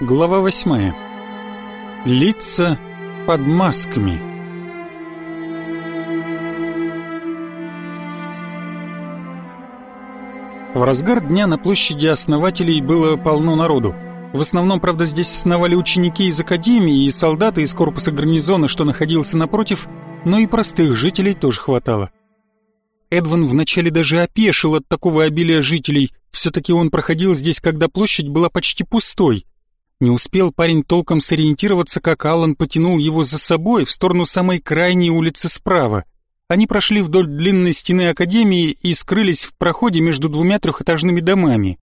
Глава восьмая. Лица под масками. В разгар дня на площади основателей было полно народу. В основном, правда, здесь сновали ученики из академии и солдаты из корпуса гарнизона, что находился напротив, но и простых жителей тоже хватало. Эдван вначале даже опешил от такого обилия жителей, все-таки он проходил здесь, когда площадь была почти пустой. Не успел парень толком сориентироваться, как Аллан потянул его за собой в сторону самой крайней улицы справа. Они прошли вдоль длинной стены Академии и скрылись в проходе между двумя трехэтажными домами.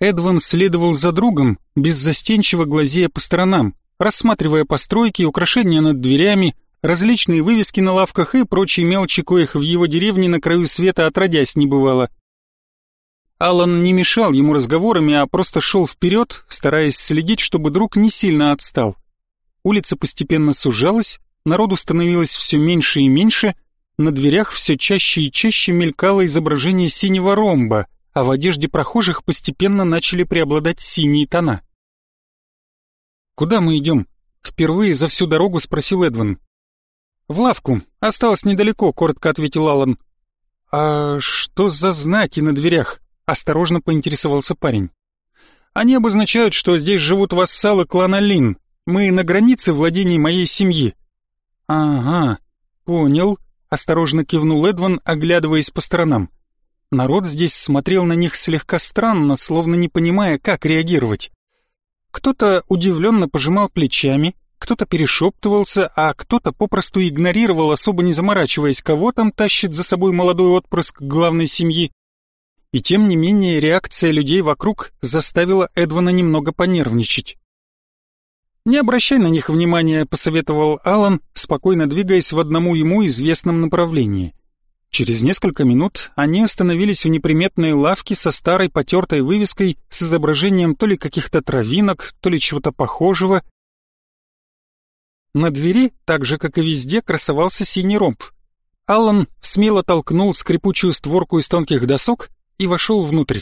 Эдван следовал за другом, беззастенчиво глазея по сторонам, рассматривая постройки, украшения над дверями, различные вывески на лавках и прочие мелочи, коих в его деревне на краю света отродясь не бывало. Алан не мешал ему разговорами, а просто шел вперед, стараясь следить, чтобы друг не сильно отстал. Улица постепенно сужалась, народу становилось все меньше и меньше, на дверях все чаще и чаще мелькало изображение синего ромба, а в одежде прохожих постепенно начали преобладать синие тона. «Куда мы идем?» — впервые за всю дорогу спросил Эдван. «В лавку. Осталось недалеко», — коротко ответил Алан. «А что за знаки на дверях?» — осторожно поинтересовался парень. «Они обозначают, что здесь живут вассалы клана Лин. Мы на границе владений моей семьи». «Ага, понял», — осторожно кивнул Эдван, оглядываясь по сторонам. Народ здесь смотрел на них слегка странно, словно не понимая, как реагировать. Кто-то удивленно пожимал плечами, кто-то перешептывался, а кто-то попросту игнорировал, особо не заморачиваясь, кого там тащит за собой молодой отпрыск главной семьи. И тем не менее реакция людей вокруг заставила Эдвана немного понервничать. «Не обращай на них внимания», — посоветовал Алан, спокойно двигаясь в одному ему известном направлении. Через несколько минут они остановились в неприметной лавке со старой потертой вывеской с изображением то ли каких-то травинок, то ли чего-то похожего, на двери, так же как и везде, красовался синий ромб. Аллан смело толкнул скрипучую створку из тонких досок и вошел внутрь.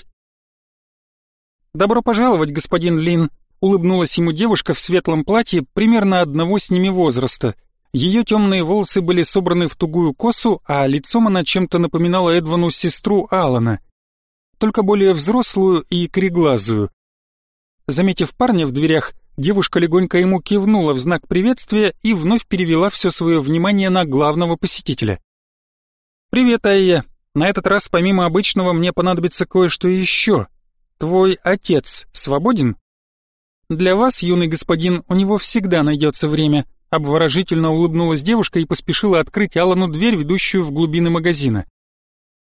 «Добро пожаловать, господин Лин», — улыбнулась ему девушка в светлом платье примерно одного с ними возраста. Ее темные волосы были собраны в тугую косу, а лицом она чем-то напоминала Эдвану сестру Алана, только более взрослую и кореглазую. Заметив парня в дверях, Девушка легонько ему кивнула в знак приветствия и вновь перевела все свое внимание на главного посетителя. «Привет, Айя. На этот раз помимо обычного мне понадобится кое-что еще. Твой отец свободен?» «Для вас, юный господин, у него всегда найдется время», обворожительно улыбнулась девушка и поспешила открыть Алану дверь, ведущую в глубины магазина.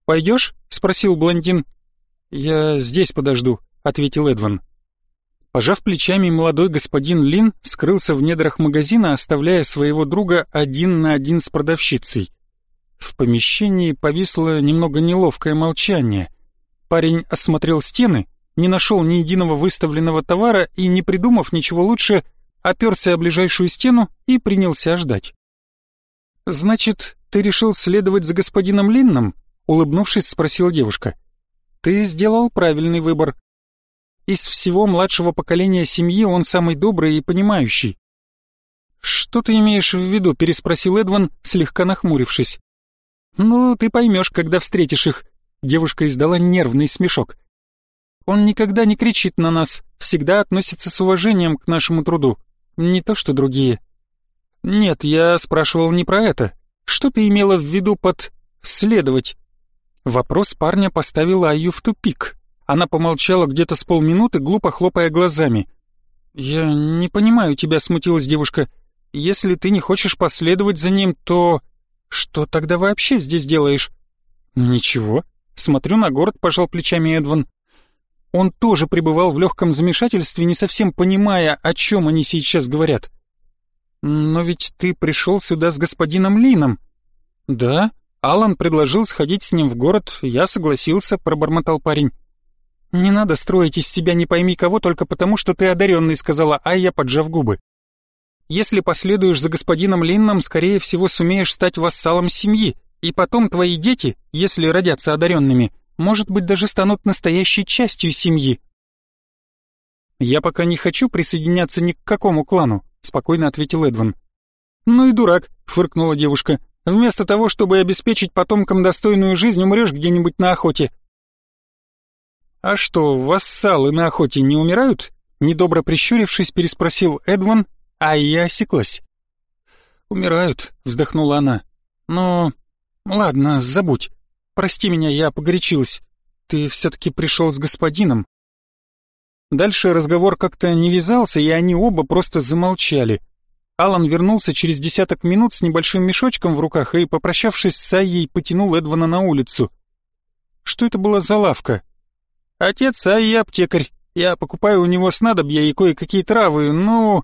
«Пойдешь?» — спросил блондин. «Я здесь подожду», — ответил Эдван. Пожав плечами, молодой господин Лин скрылся в недрах магазина, оставляя своего друга один на один с продавщицей. В помещении повисло немного неловкое молчание. Парень осмотрел стены, не нашел ни единого выставленного товара и, не придумав ничего лучше, оперся о ближайшую стену и принялся ждать. «Значит, ты решил следовать за господином Линном?» Улыбнувшись, спросила девушка. «Ты сделал правильный выбор. Из всего младшего поколения семьи он самый добрый и понимающий. «Что ты имеешь в виду?» — переспросил Эдван, слегка нахмурившись. «Ну, ты поймешь, когда встретишь их», — девушка издала нервный смешок. «Он никогда не кричит на нас, всегда относится с уважением к нашему труду, не то что другие». «Нет, я спрашивал не про это. Что ты имела в виду под «следовать»?» Вопрос парня поставил Айю в тупик. Она помолчала где-то с полминуты, глупо хлопая глазами. «Я не понимаю тебя», — смутилась девушка. «Если ты не хочешь последовать за ним, то... Что тогда вообще здесь делаешь?» «Ничего. Смотрю на город», — пожал плечами Эдван. Он тоже пребывал в легком замешательстве, не совсем понимая, о чем они сейчас говорят. «Но ведь ты пришел сюда с господином Лином». «Да?» Алан предложил сходить с ним в город, я согласился, пробормотал парень. «Не надо строить из себя не пойми кого только потому, что ты одаренный», сказала Айя, поджав губы. «Если последуешь за господином Линном, скорее всего сумеешь стать вассалом семьи, и потом твои дети, если родятся одаренными, может быть, даже станут настоящей частью семьи». «Я пока не хочу присоединяться ни к какому клану», — спокойно ответил Эдван. «Ну и дурак», — фыркнула девушка. «Вместо того, чтобы обеспечить потомкам достойную жизнь, умрешь где-нибудь на охоте». «А что, вассалы на охоте не умирают?» Недобро прищурившись, переспросил Эдван, а я осеклась. «Умирают», — вздохнула она. «Но... ладно, забудь. Прости меня, я погорячилась. Ты все-таки пришел с господином». Дальше разговор как-то не вязался, и они оба просто замолчали. Алан вернулся через десяток минут с небольшим мешочком в руках и, попрощавшись с Айей, потянул Эдвана на улицу. Что это была за лавка? Отец Айи аптекарь. Я покупаю у него снадобья и кое-какие травы, ну...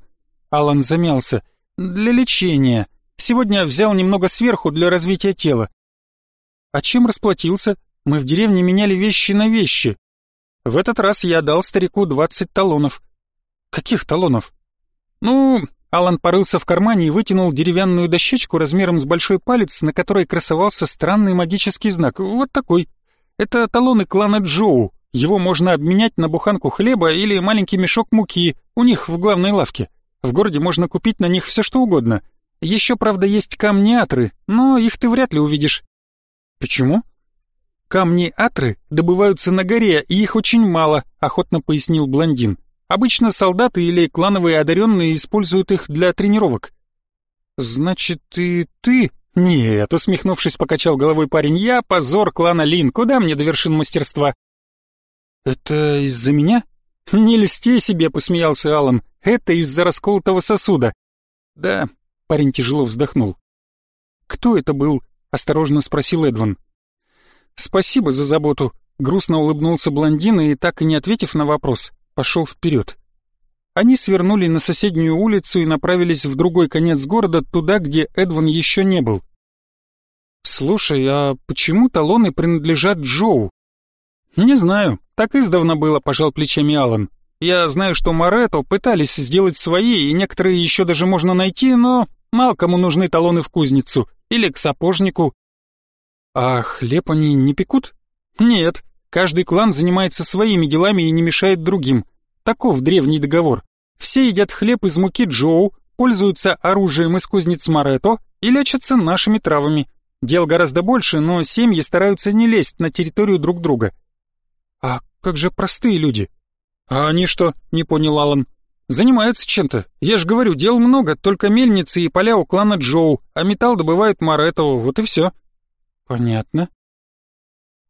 Алан замялся. Для лечения. Сегодня взял немного сверху для развития тела. А чем расплатился? Мы в деревне меняли вещи на вещи. В этот раз я дал старику двадцать талонов. Каких талонов? Ну, Алан порылся в кармане и вытянул деревянную дощечку размером с большой палец, на которой красовался странный магический знак. Вот такой. Это талоны клана Джоу. Его можно обменять на буханку хлеба или маленький мешок муки у них в главной лавке. В городе можно купить на них все что угодно. Еще, правда, есть камни-атры, но их ты вряд ли увидишь. Почему? Камни-атры добываются на горе, и их очень мало, охотно пояснил блондин. Обычно солдаты или клановые одаренные используют их для тренировок. Значит, и ты... Нет, усмехнувшись, покачал головой парень. Я позор клана Лин. Куда мне до вершин мастерства? Это из-за меня? Не льсти себе, посмеялся Алан. Это из-за расколотого сосуда. Да, парень тяжело вздохнул. Кто это был? осторожно спросил Эдван. Спасибо за заботу, грустно улыбнулся блондин и так и не ответив на вопрос, пошел вперед. Они свернули на соседнюю улицу и направились в другой конец города, туда, где Эдван еще не был. «Слушай, а почему талоны принадлежат Джоу?» «Не знаю, так издавна было», — пожал плечами Алан. «Я знаю, что Моретто пытались сделать свои, и некоторые еще даже можно найти, но мало кому нужны талоны в кузницу или к сапожнику». «А хлеб они не пекут?» «Нет, каждый клан занимается своими делами и не мешает другим. Таков древний договор. Все едят хлеб из муки Джоу, пользуются оружием из кузнец Моретто и лечатся нашими травами. Дел гораздо больше, но семьи стараются не лезть на территорию друг друга. А как же простые люди? А они что, не понял Алан. Занимаются чем-то. Я же говорю, дел много, только мельницы и поля у клана Джоу, а металл добывают Моретто, вот и все. Понятно.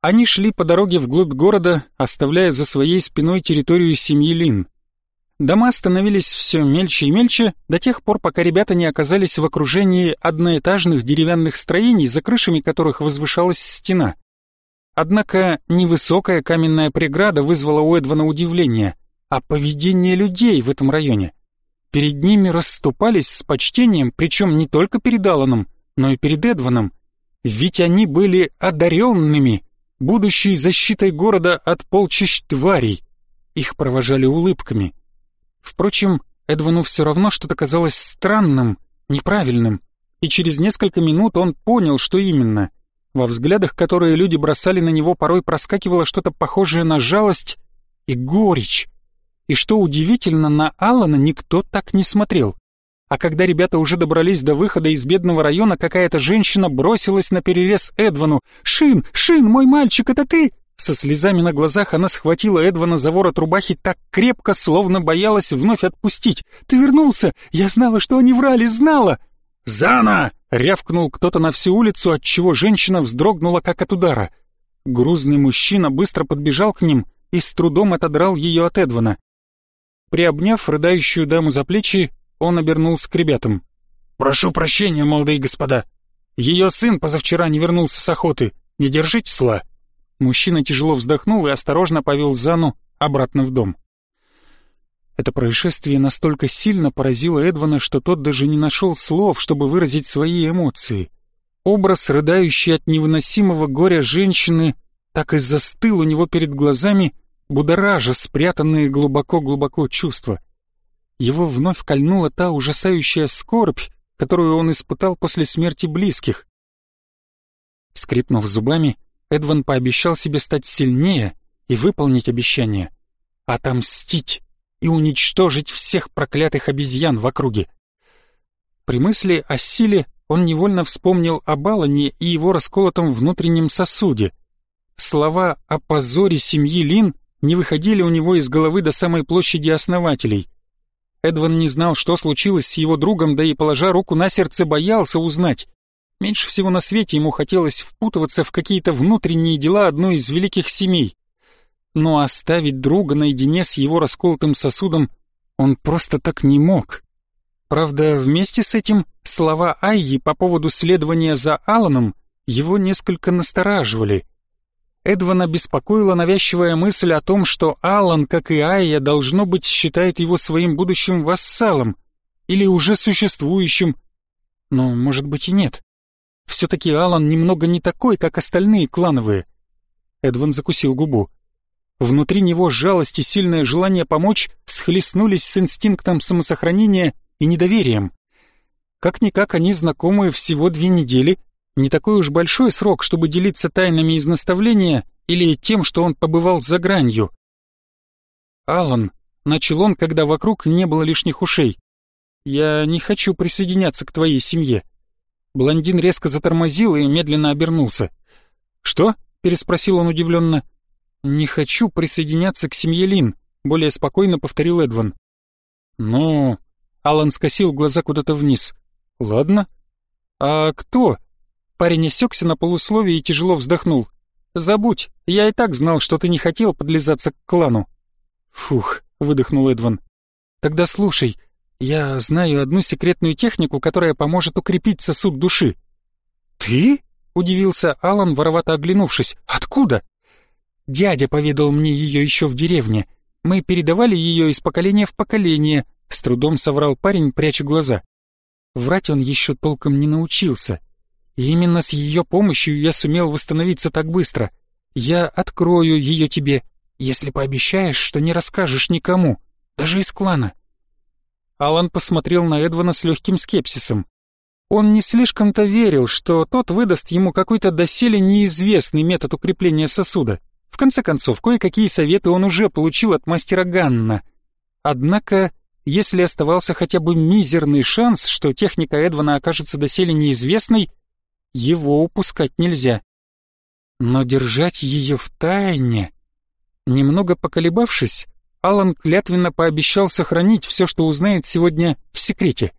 Они шли по дороге вглубь города, оставляя за своей спиной территорию семьи Лин. Дома становились все мельче и мельче до тех пор, пока ребята не оказались в окружении одноэтажных деревянных строений, за крышами которых возвышалась стена. Однако невысокая каменная преграда вызвала у Эдвана удивление, а поведение людей в этом районе. Перед ними расступались с почтением, причем не только перед Алланом, но и перед Эдваном, ведь они были одаренными, будущей защитой города от полчищ тварей. Их провожали улыбками. Впрочем, Эдвану все равно что-то казалось странным, неправильным, и через несколько минут он понял, что именно. Во взглядах, которые люди бросали на него, порой проскакивало что-то похожее на жалость и горечь. И что удивительно, на Алана никто так не смотрел. А когда ребята уже добрались до выхода из бедного района, какая-то женщина бросилась на перерез Эдвану. «Шин! Шин, мой мальчик, это ты?» Со слезами на глазах она схватила Эдвана за ворот рубахи так крепко, словно боялась вновь отпустить. «Ты вернулся! Я знала, что они врали, знала!» «Зана!» — рявкнул кто-то на всю улицу, отчего женщина вздрогнула, как от удара. Грузный мужчина быстро подбежал к ним и с трудом отодрал ее от Эдвана. Приобняв рыдающую даму за плечи, он обернулся к ребятам. «Прошу прощения, молодые господа. Ее сын позавчера не вернулся с охоты. Не держите сла». Мужчина тяжело вздохнул и осторожно повел Зану обратно в дом. Это происшествие настолько сильно поразило Эдвана, что тот даже не нашел слов, чтобы выразить свои эмоции. Образ рыдающей от невыносимого горя женщины так и застыл у него перед глазами, будоража спрятанные глубоко-глубоко чувства его вновь кольнула та ужасающая скорбь, которую он испытал после смерти близких. Скрипнув зубами, Эдван пообещал себе стать сильнее и выполнить обещание — отомстить и уничтожить всех проклятых обезьян в округе. При мысли о силе он невольно вспомнил о Балане и его расколотом внутреннем сосуде. Слова о позоре семьи Лин не выходили у него из головы до самой площади основателей. Эдван не знал, что случилось с его другом, да и, положа руку на сердце, боялся узнать. Меньше всего на свете ему хотелось впутываться в какие-то внутренние дела одной из великих семей. Но оставить друга наедине с его расколотым сосудом он просто так не мог. Правда, вместе с этим слова Айи по поводу следования за Аланом его несколько настораживали. Эдвана беспокоила навязчивая мысль о том, что Алан, как и Айя, должно быть, считает его своим будущим вассалом или уже существующим. Но, может быть, и нет. Все-таки Алан немного не такой, как остальные клановые. Эдван закусил губу. Внутри него жалость и сильное желание помочь схлестнулись с инстинктом самосохранения и недоверием. Как-никак они знакомы всего две недели, не такой уж большой срок, чтобы делиться тайнами из наставления или тем, что он побывал за гранью. «Алан», — начал он, когда вокруг не было лишних ушей, — «я не хочу присоединяться к твоей семье». Блондин резко затормозил и медленно обернулся. «Что?» — переспросил он удивленно. «Не хочу присоединяться к семье Лин», — более спокойно повторил Эдван. «Ну...» — Алан скосил глаза куда-то вниз. «Ладно. А кто?» Парень осекся на полусловие и тяжело вздохнул. «Забудь, я и так знал, что ты не хотел подлизаться к клану». «Фух», — выдохнул Эдван. «Тогда слушай, я знаю одну секретную технику, которая поможет укрепить сосуд души». «Ты?» — удивился Алан, воровато оглянувшись. «Откуда?» Дядя поведал мне ее еще в деревне. Мы передавали ее из поколения в поколение, с трудом соврал парень, пряча глаза. Врать он еще толком не научился. И именно с ее помощью я сумел восстановиться так быстро. Я открою ее тебе, если пообещаешь, что не расскажешь никому, даже из клана. Алан посмотрел на Эдвана с легким скепсисом. Он не слишком-то верил, что тот выдаст ему какой-то доселе неизвестный метод укрепления сосуда конце концов, кое-какие советы он уже получил от мастера Ганна. Однако, если оставался хотя бы мизерный шанс, что техника Эдвана окажется доселе неизвестной, его упускать нельзя. Но держать ее в тайне... Немного поколебавшись, Алан клятвенно пообещал сохранить все, что узнает сегодня, в секрете.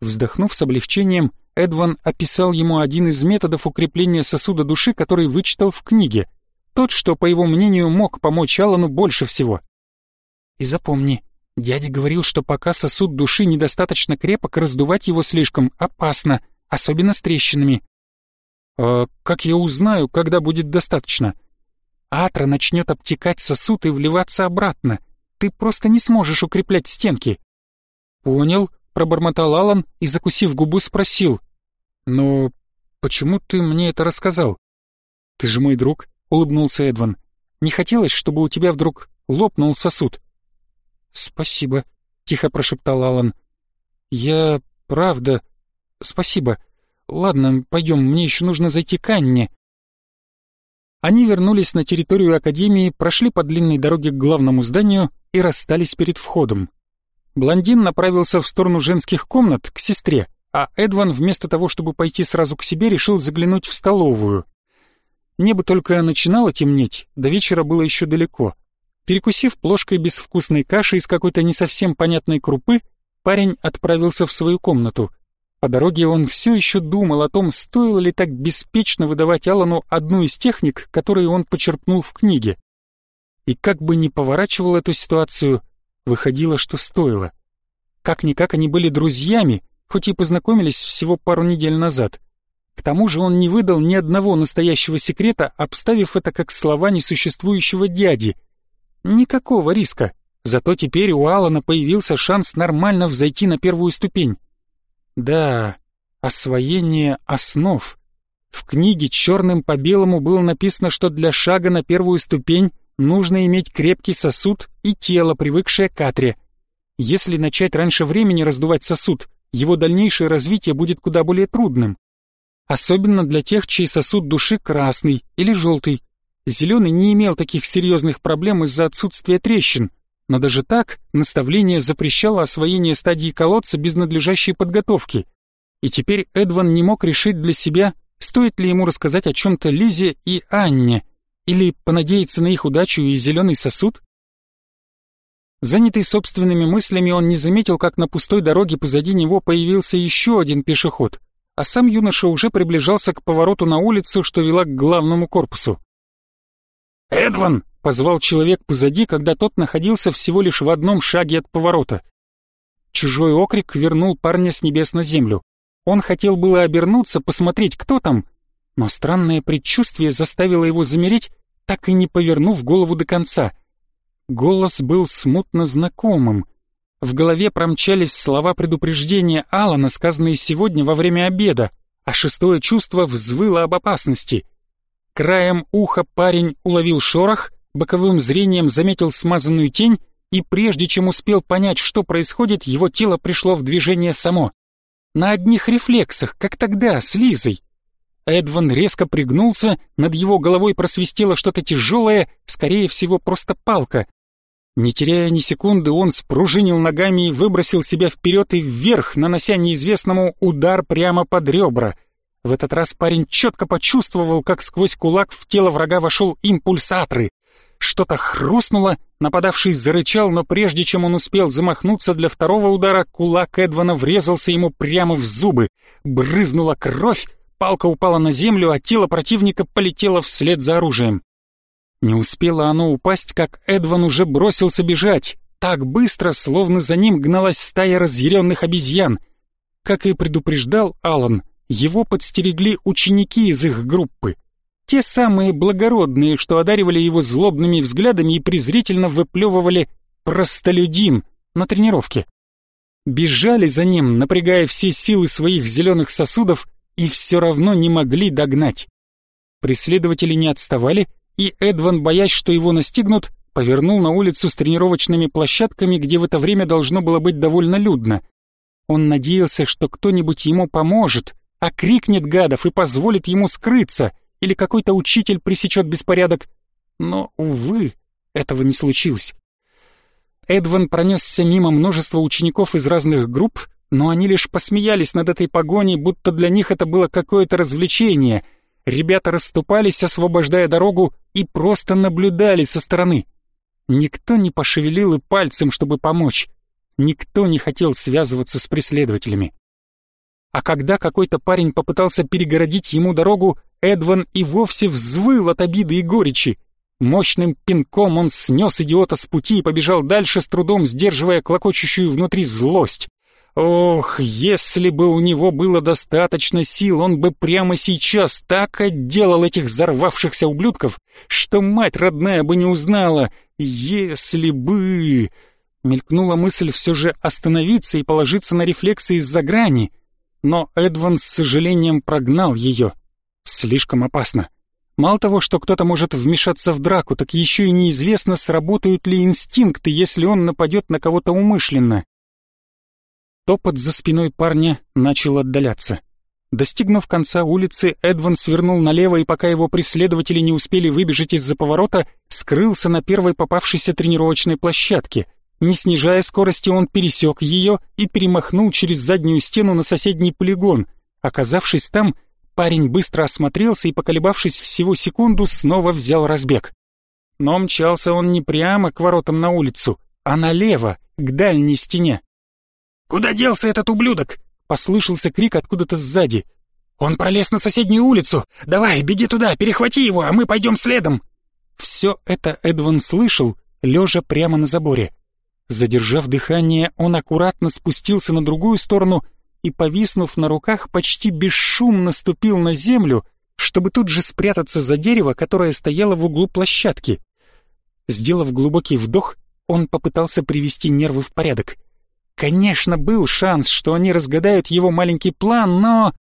Вздохнув с облегчением, Эдван описал ему один из методов укрепления сосуда души, который вычитал в книге — тот, что, по его мнению, мог помочь Алану больше всего. И запомни, дядя говорил, что пока сосуд души недостаточно крепок, раздувать его слишком опасно, особенно с трещинами. А как я узнаю, когда будет достаточно? Атра начнет обтекать сосуд и вливаться обратно. Ты просто не сможешь укреплять стенки. Понял, пробормотал Алан и, закусив губу, спросил. Но почему ты мне это рассказал? Ты же мой друг, — улыбнулся Эдван. «Не хотелось, чтобы у тебя вдруг лопнул сосуд?» «Спасибо», — тихо прошептал Алан. «Я... правда... спасибо. Ладно, пойдем, мне еще нужно зайти к Анне». Они вернулись на территорию Академии, прошли по длинной дороге к главному зданию и расстались перед входом. Блондин направился в сторону женских комнат, к сестре, а Эдван вместо того, чтобы пойти сразу к себе, решил заглянуть в столовую. Небо только начинало темнеть, до вечера было еще далеко. Перекусив плошкой безвкусной каши из какой-то не совсем понятной крупы, парень отправился в свою комнату. По дороге он все еще думал о том, стоило ли так беспечно выдавать Алану одну из техник, которые он почерпнул в книге. И как бы ни поворачивал эту ситуацию, выходило, что стоило. Как-никак они были друзьями, хоть и познакомились всего пару недель назад. К тому же он не выдал ни одного настоящего секрета, обставив это как слова несуществующего дяди. Никакого риска. Зато теперь у Алана появился шанс нормально взойти на первую ступень. Да, освоение основ. В книге черным по белому было написано, что для шага на первую ступень нужно иметь крепкий сосуд и тело, привыкшее к атре. Если начать раньше времени раздувать сосуд, его дальнейшее развитие будет куда более трудным. Особенно для тех, чей сосуд души красный или желтый. Зеленый не имел таких серьезных проблем из-за отсутствия трещин, но даже так наставление запрещало освоение стадии колодца без надлежащей подготовки. И теперь Эдван не мог решить для себя, стоит ли ему рассказать о чем-то Лизе и Анне, или понадеяться на их удачу и зеленый сосуд. Занятый собственными мыслями, он не заметил, как на пустой дороге позади него появился еще один пешеход, а сам юноша уже приближался к повороту на улицу, что вела к главному корпусу. «Эдван!» — позвал человек позади, когда тот находился всего лишь в одном шаге от поворота. Чужой окрик вернул парня с небес на землю. Он хотел было обернуться, посмотреть, кто там, но странное предчувствие заставило его замереть, так и не повернув голову до конца. Голос был смутно знакомым. В голове промчались слова предупреждения Алана, сказанные сегодня во время обеда, а шестое чувство взвыло об опасности. Краем уха парень уловил шорох, боковым зрением заметил смазанную тень, и прежде чем успел понять, что происходит, его тело пришло в движение само. На одних рефлексах, как тогда, с Лизой. Эдван резко пригнулся, над его головой просвистело что-то тяжелое, скорее всего, просто палка. Не теряя ни секунды, он спружинил ногами и выбросил себя вперед и вверх, нанося неизвестному удар прямо под ребра — в этот раз парень четко почувствовал, как сквозь кулак в тело врага вошел импульс атры. Что-то хрустнуло, нападавший зарычал, но прежде чем он успел замахнуться для второго удара, кулак Эдвана врезался ему прямо в зубы. Брызнула кровь, палка упала на землю, а тело противника полетело вслед за оружием. Не успело оно упасть, как Эдван уже бросился бежать. Так быстро, словно за ним гналась стая разъяренных обезьян. Как и предупреждал Алан, его подстерегли ученики из их группы. Те самые благородные, что одаривали его злобными взглядами и презрительно выплевывали «простолюдин» на тренировке. Бежали за ним, напрягая все силы своих зеленых сосудов, и все равно не могли догнать. Преследователи не отставали, и Эдван, боясь, что его настигнут, повернул на улицу с тренировочными площадками, где в это время должно было быть довольно людно. Он надеялся, что кто-нибудь ему поможет, окрикнет гадов и позволит ему скрыться, или какой-то учитель пресечет беспорядок. Но, увы, этого не случилось. Эдван пронесся мимо множества учеников из разных групп, но они лишь посмеялись над этой погоней, будто для них это было какое-то развлечение. Ребята расступались, освобождая дорогу, и просто наблюдали со стороны. Никто не пошевелил и пальцем, чтобы помочь. Никто не хотел связываться с преследователями а когда какой-то парень попытался перегородить ему дорогу, Эдван и вовсе взвыл от обиды и горечи. Мощным пинком он снес идиота с пути и побежал дальше, с трудом сдерживая клокочущую внутри злость. Ох, если бы у него было достаточно сил, он бы прямо сейчас так отделал этих взорвавшихся ублюдков, что мать родная бы не узнала. Если бы... Мелькнула мысль все же остановиться и положиться на рефлексы из-за грани — но Эдван с сожалением прогнал ее. Слишком опасно. Мало того, что кто-то может вмешаться в драку, так еще и неизвестно, сработают ли инстинкты, если он нападет на кого-то умышленно. Топот за спиной парня начал отдаляться. Достигнув конца улицы, Эдван свернул налево и пока его преследователи не успели выбежать из-за поворота, скрылся на первой попавшейся тренировочной площадке — не снижая скорости, он пересек ее и перемахнул через заднюю стену на соседний полигон. Оказавшись там, парень быстро осмотрелся и, поколебавшись всего секунду, снова взял разбег. Но мчался он не прямо к воротам на улицу, а налево, к дальней стене. «Куда делся этот ублюдок?» — послышался крик откуда-то сзади. «Он пролез на соседнюю улицу! Давай, беги туда, перехвати его, а мы пойдем следом!» Все это Эдван слышал, лежа прямо на заборе. Задержав дыхание, он аккуратно спустился на другую сторону и, повиснув на руках, почти бесшумно ступил на землю, чтобы тут же спрятаться за дерево, которое стояло в углу площадки. Сделав глубокий вдох, он попытался привести нервы в порядок. Конечно, был шанс, что они разгадают его маленький план, но...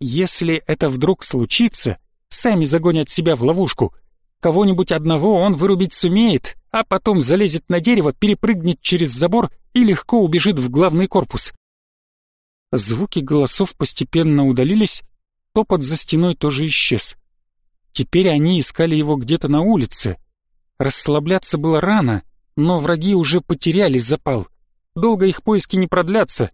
Если это вдруг случится, сами загонят себя в ловушку. Кого-нибудь одного он вырубить сумеет, а потом залезет на дерево, перепрыгнет через забор и легко убежит в главный корпус. Звуки голосов постепенно удалились, топот за стеной тоже исчез. Теперь они искали его где-то на улице. Расслабляться было рано, но враги уже потеряли запал. Долго их поиски не продлятся.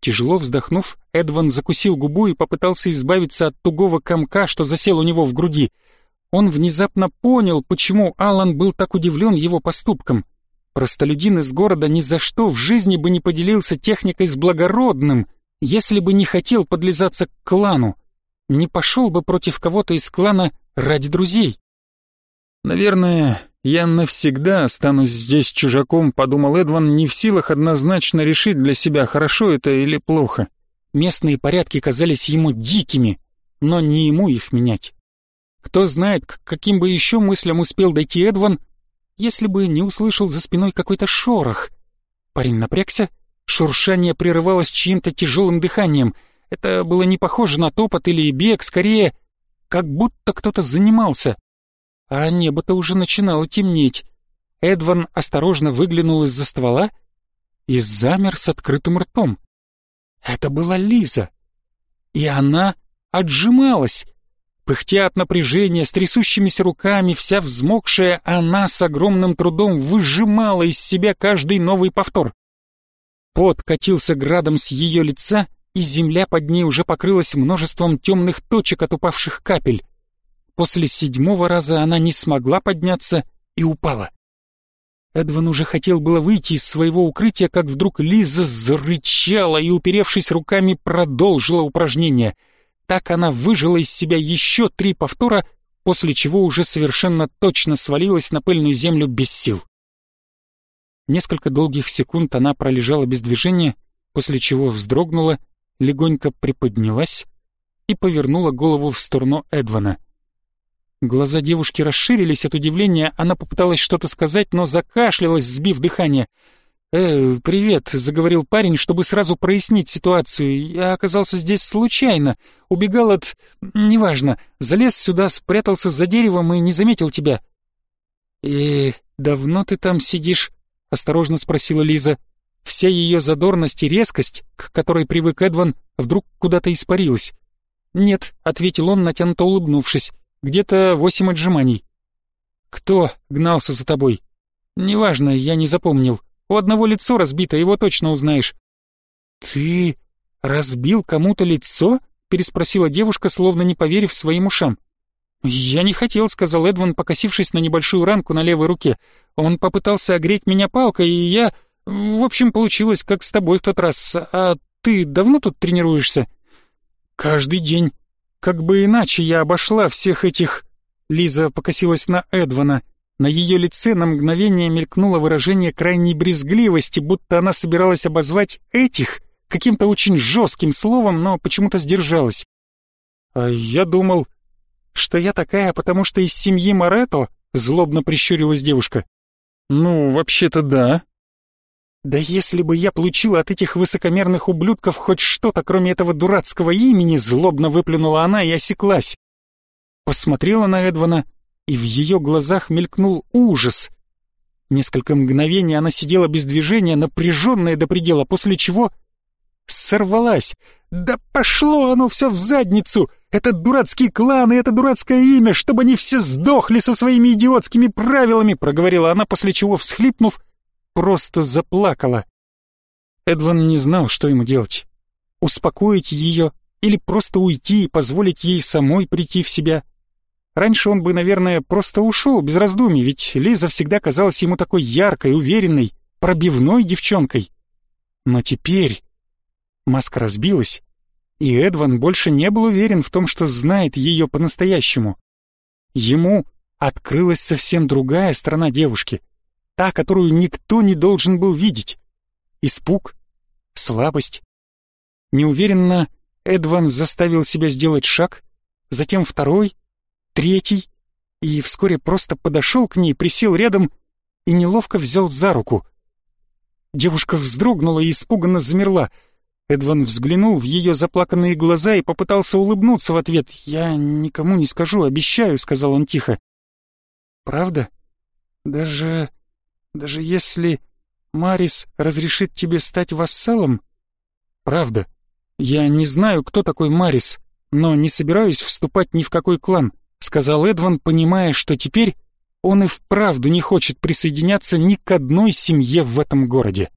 Тяжело вздохнув, Эдван закусил губу и попытался избавиться от тугого комка, что засел у него в груди. Он внезапно понял, почему Алан был так удивлен его поступком. Простолюдин из города ни за что в жизни бы не поделился техникой с благородным, если бы не хотел подлизаться к клану. Не пошел бы против кого-то из клана ради друзей. Наверное, «Я навсегда останусь здесь чужаком», — подумал Эдван, не в силах однозначно решить для себя, хорошо это или плохо. Местные порядки казались ему дикими, но не ему их менять. Кто знает, к каким бы еще мыслям успел дойти Эдван, если бы не услышал за спиной какой-то шорох. Парень напрягся, шуршание прерывалось чьим-то тяжелым дыханием. Это было не похоже на топот или бег, скорее, как будто кто-то занимался а небо-то уже начинало темнеть. Эдван осторожно выглянул из-за ствола и замер с открытым ртом. Это была Лиза. И она отжималась. Пыхтя от напряжения, с трясущимися руками, вся взмокшая, она с огромным трудом выжимала из себя каждый новый повтор. Пот катился градом с ее лица, и земля под ней уже покрылась множеством темных точек от упавших капель. После седьмого раза она не смогла подняться и упала. Эдван уже хотел было выйти из своего укрытия, как вдруг Лиза зарычала и, уперевшись руками, продолжила упражнение. Так она выжила из себя еще три повтора, после чего уже совершенно точно свалилась на пыльную землю без сил. Несколько долгих секунд она пролежала без движения, после чего вздрогнула, легонько приподнялась и повернула голову в сторону Эдвана. Глаза девушки расширились от удивления, она попыталась что-то сказать, но закашлялась, сбив дыхание. «Э, привет», — заговорил парень, чтобы сразу прояснить ситуацию. «Я оказался здесь случайно, убегал от... неважно, залез сюда, спрятался за деревом и не заметил тебя». «И давно ты там сидишь?» — осторожно спросила Лиза. Вся ее задорность и резкость, к которой привык Эдван, вдруг куда-то испарилась. «Нет», — ответил он, натянуто улыбнувшись. Где-то восемь отжиманий. Кто гнался за тобой? Неважно, я не запомнил. У одного лицо разбито, его точно узнаешь. Ты разбил кому-то лицо? Переспросила девушка, словно не поверив своим ушам. «Я не хотел», — сказал Эдван, покосившись на небольшую ранку на левой руке. «Он попытался огреть меня палкой, и я... В общем, получилось, как с тобой в тот раз. А ты давно тут тренируешься?» «Каждый день. Как бы иначе я обошла всех этих... Лиза покосилась на Эдвана. На ее лице на мгновение мелькнуло выражение крайней брезгливости, будто она собиралась обозвать этих каким-то очень жестким словом, но почему-то сдержалась. «А я думал, что я такая, потому что из семьи Морето?» — злобно прищурилась девушка. «Ну, вообще-то да», да если бы я получила от этих высокомерных ублюдков хоть что-то, кроме этого дурацкого имени, злобно выплюнула она и осеклась. Посмотрела на Эдвана, и в ее глазах мелькнул ужас. Несколько мгновений она сидела без движения, напряженная до предела, после чего сорвалась. «Да пошло оно все в задницу! Этот дурацкий клан и это дурацкое имя, чтобы они все сдохли со своими идиотскими правилами!» проговорила она, после чего, всхлипнув, просто заплакала. Эдван не знал, что ему делать. Успокоить ее или просто уйти и позволить ей самой прийти в себя. Раньше он бы, наверное, просто ушел без раздумий, ведь Лиза всегда казалась ему такой яркой, уверенной, пробивной девчонкой. Но теперь маска разбилась, и Эдван больше не был уверен в том, что знает ее по-настоящему. Ему открылась совсем другая сторона девушки — та, которую никто не должен был видеть. Испуг, слабость. Неуверенно Эдван заставил себя сделать шаг, затем второй, третий, и вскоре просто подошел к ней, присел рядом и неловко взял за руку. Девушка вздрогнула и испуганно замерла. Эдван взглянул в ее заплаканные глаза и попытался улыбнуться в ответ. «Я никому не скажу, обещаю», — сказал он тихо. «Правда? Даже даже если Марис разрешит тебе стать вассалом? Правда. Я не знаю, кто такой Марис, но не собираюсь вступать ни в какой клан, сказал Эдван, понимая, что теперь Он и вправду не хочет присоединяться ни к одной семье в этом городе.